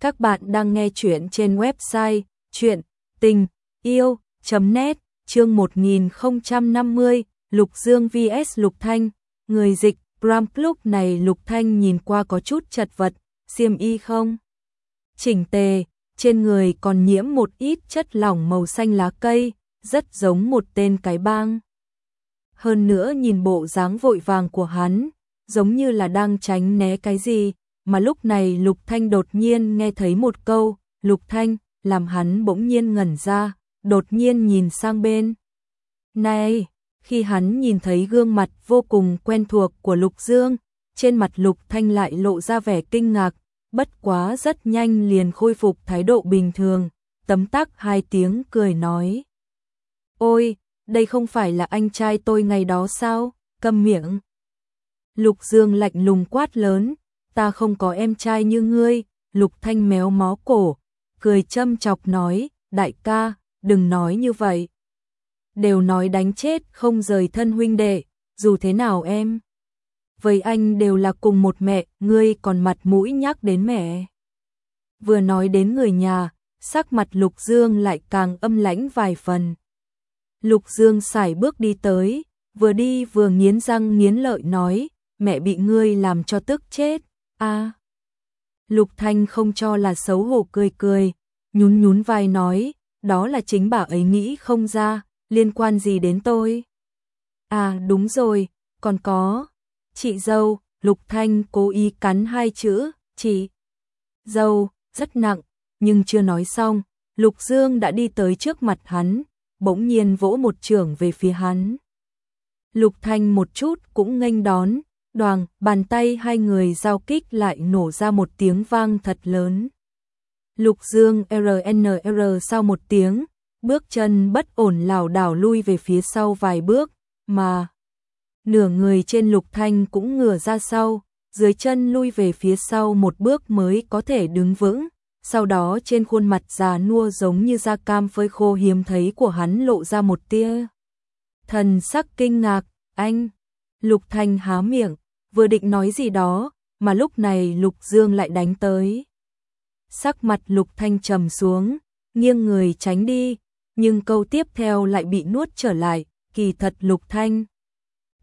Các bạn đang nghe chuyện trên website chuyện tình yêu.net chương 1050 Lục Dương vs Lục Thanh Người dịch Bram lúc này Lục Thanh nhìn qua có chút chật vật, xiêm y không? Chỉnh tề, trên người còn nhiễm một ít chất lỏng màu xanh lá cây, rất giống một tên cái bang. Hơn nữa nhìn bộ dáng vội vàng của hắn, giống như là đang tránh né cái gì, mà lúc này Lục Thanh đột nhiên nghe thấy một câu, Lục Thanh, làm hắn bỗng nhiên ngẩn ra, đột nhiên nhìn sang bên. Này, khi hắn nhìn thấy gương mặt vô cùng quen thuộc của Lục Dương, trên mặt Lục Thanh lại lộ ra vẻ kinh ngạc, bất quá rất nhanh liền khôi phục thái độ bình thường, tấm tắc hai tiếng cười nói. Ôi, đây không phải là anh trai tôi ngày đó sao, cầm miệng. Lục Dương lạnh lùng quát lớn, ta không có em trai như ngươi, Lục Thanh méo mó cổ, cười châm chọc nói, đại ca, đừng nói như vậy. Đều nói đánh chết không rời thân huynh đệ, dù thế nào em. Với anh đều là cùng một mẹ, ngươi còn mặt mũi nhắc đến mẹ. Vừa nói đến người nhà, sắc mặt Lục Dương lại càng âm lãnh vài phần. Lục Dương xài bước đi tới, vừa đi vừa nghiến răng nghiến lợi nói, mẹ bị ngươi làm cho tức chết, a Lục Thanh không cho là xấu hổ cười cười, nhún nhún vai nói, đó là chính bà ấy nghĩ không ra, liên quan gì đến tôi. À đúng rồi, còn có, chị dâu, Lục Thanh cố ý cắn hai chữ, chị dâu, rất nặng, nhưng chưa nói xong, Lục Dương đã đi tới trước mặt hắn, bỗng nhiên vỗ một trường về phía hắn. Lục Thanh một chút cũng nghênh đón, đoàn, bàn tay hai người giao kích lại nổ ra một tiếng vang thật lớn. Lục Dương RNR sau một tiếng, bước chân bất ổn lảo đảo lui về phía sau vài bước, mà nửa người trên Lục Thanh cũng ngửa ra sau, dưới chân lui về phía sau một bước mới có thể đứng vững. Sau đó trên khuôn mặt già nua giống như da cam phơi khô hiếm thấy của hắn lộ ra một tia. Thần sắc kinh ngạc, anh, Lục Thanh há miệng, vừa định nói gì đó, mà lúc này Lục Dương lại đánh tới. Sắc mặt Lục Thanh trầm xuống, nghiêng người tránh đi, nhưng câu tiếp theo lại bị nuốt trở lại, kỳ thật Lục Thanh.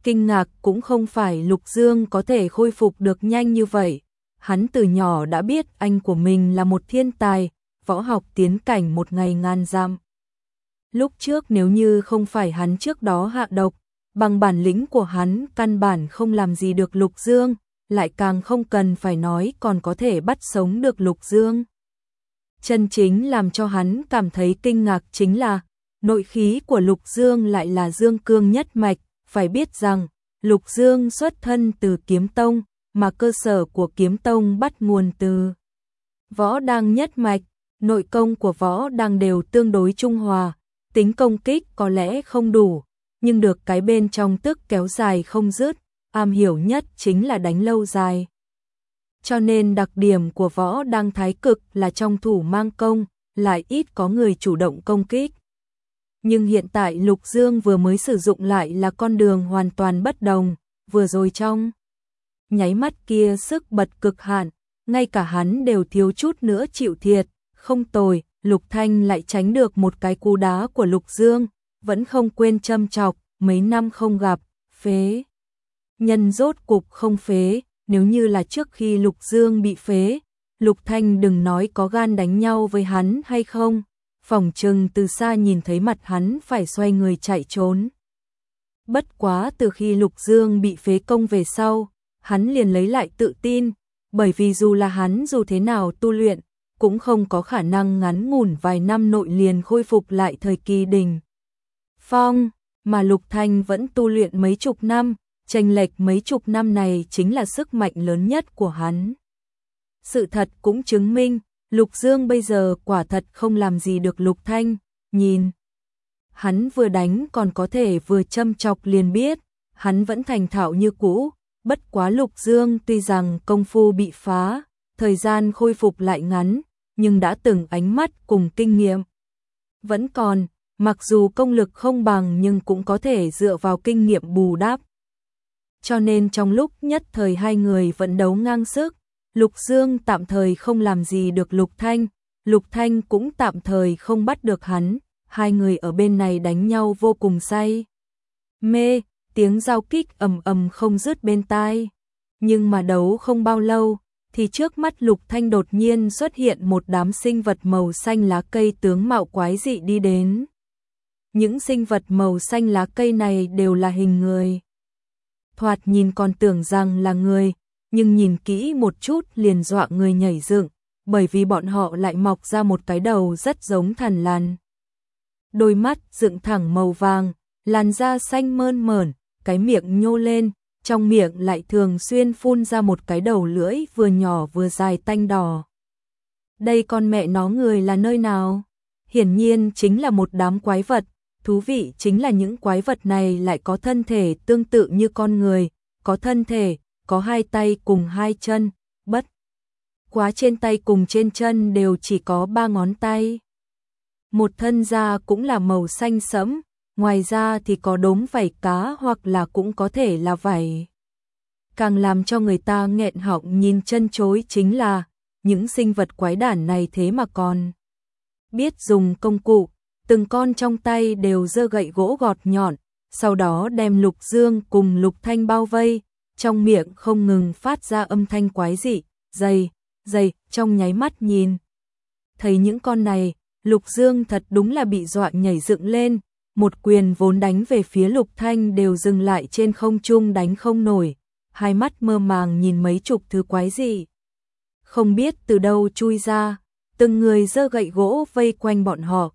Kinh ngạc cũng không phải Lục Dương có thể khôi phục được nhanh như vậy. Hắn từ nhỏ đã biết anh của mình là một thiên tài, võ học tiến cảnh một ngày ngàn dặm. Lúc trước nếu như không phải hắn trước đó hạ độc, bằng bản lĩnh của hắn căn bản không làm gì được Lục Dương, lại càng không cần phải nói còn có thể bắt sống được Lục Dương. Chân chính làm cho hắn cảm thấy kinh ngạc chính là nội khí của Lục Dương lại là Dương cương nhất mạch, phải biết rằng Lục Dương xuất thân từ kiếm tông, mà cơ sở của kiếm tông bắt nguồn từ võ đăng nhất mạch, nội công của võ đăng đều tương đối trung hòa, tính công kích có lẽ không đủ, nhưng được cái bên trong tức kéo dài không dứt, am hiểu nhất chính là đánh lâu dài. Cho nên đặc điểm của võ đăng thái cực là trong thủ mang công, lại ít có người chủ động công kích. Nhưng hiện tại Lục Dương vừa mới sử dụng lại là con đường hoàn toàn bất đồng, vừa rồi trong nháy mắt kia sức bật cực hạn, ngay cả hắn đều thiếu chút nữa chịu thiệt, không tồi, Lục Thanh lại tránh được một cái cú đá của Lục Dương, vẫn không quên châm chọc, mấy năm không gặp, phế. Nhân rốt cục không phế, nếu như là trước khi Lục Dương bị phế, Lục Thanh đừng nói có gan đánh nhau với hắn hay không, phòng trừng từ xa nhìn thấy mặt hắn phải xoay người chạy trốn. Bất quá từ khi Lục Dương bị phế công về sau, hắn liền lấy lại tự tin, bởi vì dù là hắn dù thế nào tu luyện, cũng không có khả năng ngắn ngủn vài năm nội liền khôi phục lại thời kỳ đỉnh. Phong, mà Lục Thanh vẫn tu luyện mấy chục năm, tranh lệch mấy chục năm này chính là sức mạnh lớn nhất của hắn. Sự thật cũng chứng minh, Lục Dương bây giờ quả thật không làm gì được Lục Thanh, nhìn. Hắn vừa đánh còn có thể vừa châm chọc liền biết, hắn vẫn thành thạo như cũ, bất quá Lục Dương tuy rằng công phu bị phá, thời gian khôi phục lại ngắn, nhưng đã từng ánh mắt cùng kinh nghiệm. Vẫn còn, mặc dù công lực không bằng nhưng cũng có thể dựa vào kinh nghiệm bù đắp. Cho nên trong lúc nhất thời hai người vẫn đấu ngang sức, Lục Dương tạm thời không làm gì được Lục Thanh, Lục Thanh cũng tạm thời không bắt được hắn, hai người ở bên này đánh nhau vô cùng say. Mê, tiếng giao kích ầm ầm không dứt bên tai. Nhưng mà đấu không bao lâu, thì trước mắt Lục Thanh đột nhiên xuất hiện một đám sinh vật màu xanh lá cây tướng mạo quái dị đi đến. Những sinh vật màu xanh lá cây này đều là hình người. Thoạt nhìn còn tưởng rằng là người, nhưng nhìn kỹ một chút liền dọa người nhảy dựng, bởi vì bọn họ lại mọc ra một cái đầu rất giống thần lằn. Đôi mắt dựng thẳng màu vàng, làn da xanh mơn mởn, cái miệng nhô lên, trong miệng lại thường xuyên phun ra một cái đầu lưỡi vừa nhỏ vừa dài tanh đỏ. Đây con mẹ nó người là nơi nào? Hiển nhiên chính là một đám quái vật, thú vị chính là những quái vật này lại có thân thể tương tự như con người, có thân thể, có hai tay cùng hai chân, bất. Quá trên tay cùng trên chân đều chỉ có ba ngón tay. Một thân da cũng là màu xanh sẫm, ngoài ra thì có đốm vảy cá hoặc là cũng có thể là vảy. Càng làm cho người ta nghẹn họng nhìn chân chối chính là những sinh vật quái đản này thế mà còn biết dùng công cụ, từng con trong tay đều giơ gậy gỗ gọt nhọn, sau đó đem Lục Dương cùng Lục Thanh bao vây, trong miệng không ngừng phát ra âm thanh quái dị, dày, dày, trong nháy mắt nhìn. Thấy những con này, Lục Dương thật đúng là bị dọa nhảy dựng lên, một quyền vốn đánh về phía Lục Thanh đều dừng lại trên không trung đánh không nổi, hai mắt mơ màng nhìn mấy chục thứ quái dị. Không biết từ đâu chui ra, từng người giơ gậy gỗ vây quanh bọn họ,